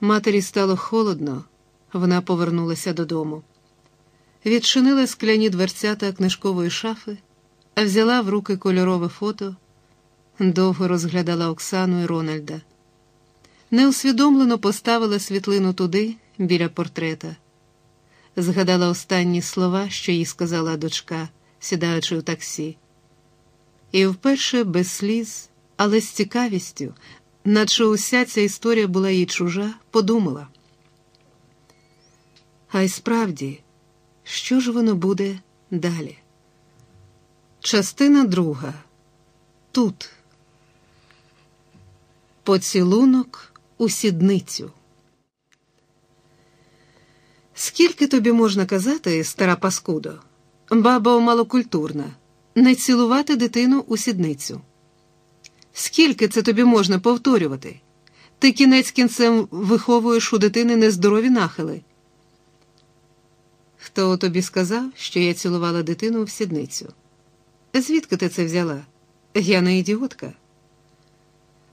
Матері стало холодно, вона повернулася додому. Відчинила скляні дверцята книжкової шафи, взяла в руки кольорове фото, довго розглядала Оксану і Рональда. Неусвідомлено поставила світлину туди, біля портрета. Згадала останні слова, що їй сказала дочка, сідаючи у таксі. І вперше без сліз, але з цікавістю, наче уся ця історія була їй чужа, подумала. А й справді, що ж воно буде далі? Частина друга. Тут. Поцілунок у сідницю. Скільки тобі можна казати, стара паскудо, баба малокультурна, не цілувати дитину у сідницю? Скільки це тобі можна повторювати? Ти кінець кінцем виховуєш у дитини нездорові нахили. Хто тобі сказав, що я цілувала дитину в сідницю? Звідки ти це взяла? Я не ідіотка.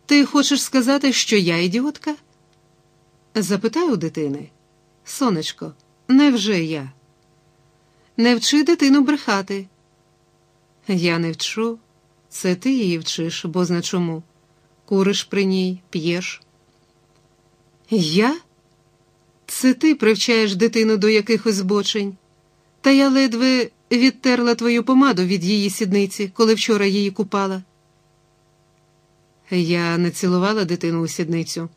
Ти хочеш сказати, що я ідіотка? Запитай у дитини. Сонечко, невже я? Не вчи дитину брехати. Я не вчу. Це ти її вчиш, бо зна чому. Куриш при ній, п'єш. Я? Це ти привчаєш дитину до якихось збочень. Та я ледве відтерла твою помаду від її сідниці, коли вчора її купала. Я не цілувала дитину у сідницю.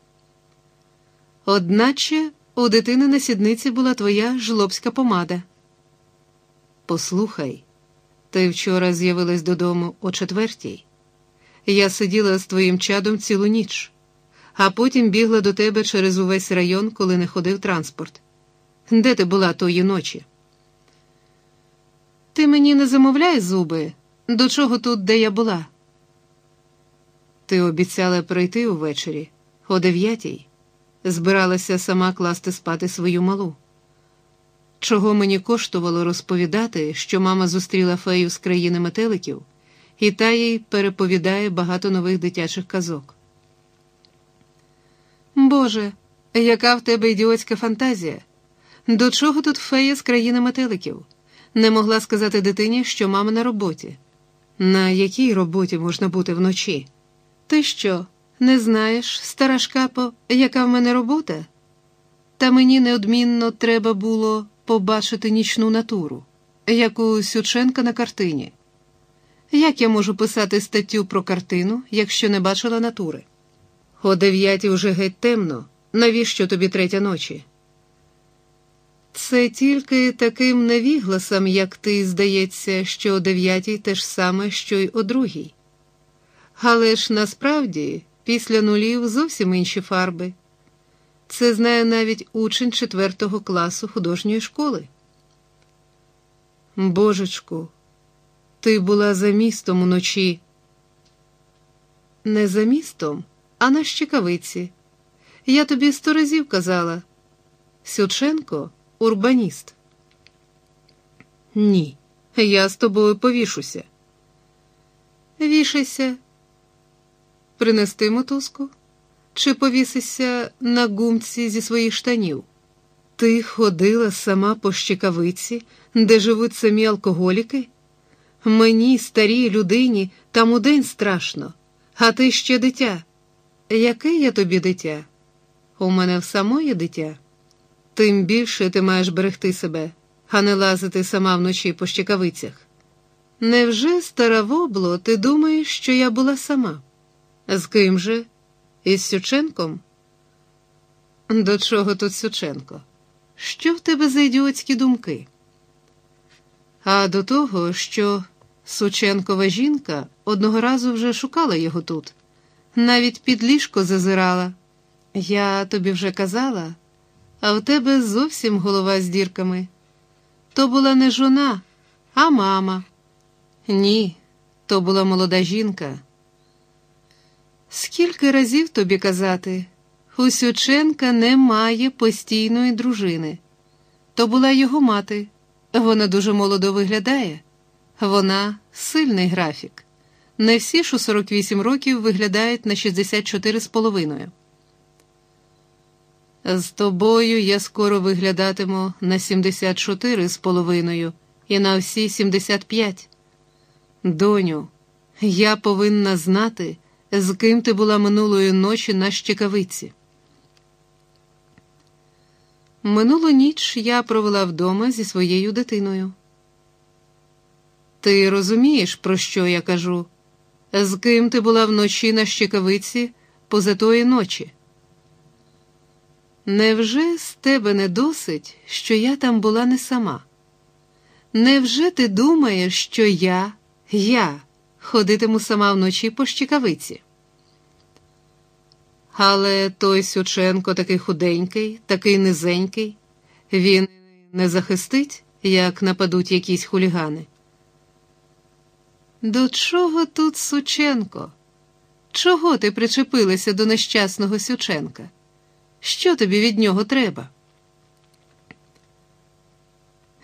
Одначе у дитини на сідниці була твоя жлобська помада. Послухай, ти вчора з'явилась додому о четвертій. Я сиділа з твоїм чадом цілу ніч, а потім бігла до тебе через увесь район, коли не ходив транспорт. Де ти була тої ночі? Ти мені не замовляй зуби, до чого тут, де я була? Ти обіцяла прийти увечері, о дев'ятій, збиралася сама класти спати свою малу. Чого мені коштувало розповідати, що мама зустріла фею з країни метеликів, і та їй переповідає багато нових дитячих казок. Боже, яка в тебе ідіотська фантазія? До чого тут фея з країни метеликів? Не могла сказати дитині, що мама на роботі. На якій роботі можна бути вночі? Ти що, не знаєш, стара шкапо, яка в мене робота? Та мені неодмінно треба було побачити нічну натуру, як у Сюченка на картині. Як я можу писати статтю про картину, якщо не бачила натури? О дев'ятій уже геть темно. Навіщо тобі третя ночі? Це тільки таким невігласам, як ти, здається, що о дев'ятій те ж саме, що й о другій. Але ж насправді після нулів зовсім інші фарби. Це знає навіть учень четвертого класу художньої школи. Божечку, ти була за містом уночі. Не за містом, а на щекавиці. Я тобі сто разів казала. Сюченко урбаніст. Ні, я з тобою повішуся. Вішайся. Принести мотузку? Чи повісися на гумці зі своїх штанів? Ти ходила сама по щекавиці, де живуть самі алкоголіки? Мені, старій людині, там у день страшно, а ти ще дитя. Яке я тобі дитя? У мене в самої дитя. Тим більше ти маєш берегти себе, а не лазити сама вночі по щекавицях. Невже, стара вобло, ти думаєш, що я була сама? З ким же? Із Сюченком? До чого тут Сюченко? Що в тебе за ідіотські думки? А до того, що Сученкова жінка одного разу вже шукала його тут, навіть під ліжко зазирала. Я тобі вже казала, а в тебе зовсім голова з дірками. То була не жона, а мама. Ні, то була молода жінка. Скільки разів тобі казати, у Сюченка немає постійної дружини. То була його мати. Вона дуже молодо виглядає. Вона сильний графік. Не всі ж у 48 років виглядають на 64 з половиною. З тобою я скоро виглядатиму на 74 з половиною і на всі 75. Доню, я повинна знати, з ким ти була минулої ночі на щекавиці. Минулу ніч я провела вдома зі своєю дитиною. Ти розумієш, про що я кажу? З ким ти була вночі на щекавиці поза тої ночі? Невже з тебе не досить, що я там була не сама? Невже ти думаєш, що я, я ходитиму сама вночі по щекавиці? Але той Сюченко такий худенький, такий низенький, він не захистить, як нападуть якісь хулігани. До чого тут Сученко? Чого ти причепилася до нещасного Сюченка? Що тобі від нього треба?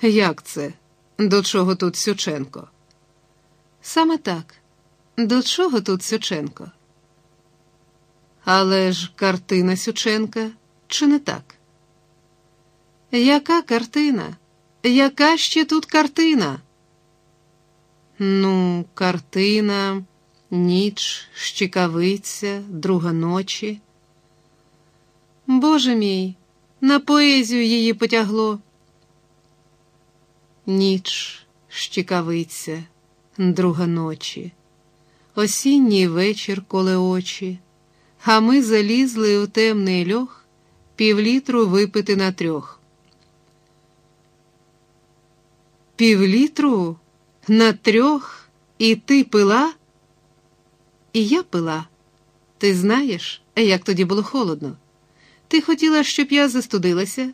Як це? До чого тут Сюченко? Саме так. До чого тут Сюченко? Але ж картина Сюченка, чи не так? Яка картина? Яка ще тут картина? Ну, картина, ніч, щекавиця, друга ночі. Боже мій, на поезію її потягло. Ніч, щекавиця, друга ночі, осінній вечір коле очі, а ми залізли у темний льох півлітру випити на трьох. Півлітру на трьох і ти пила? І я пила. Ти знаєш, як тоді було холодно. Ти хотіла, щоб я застудилася,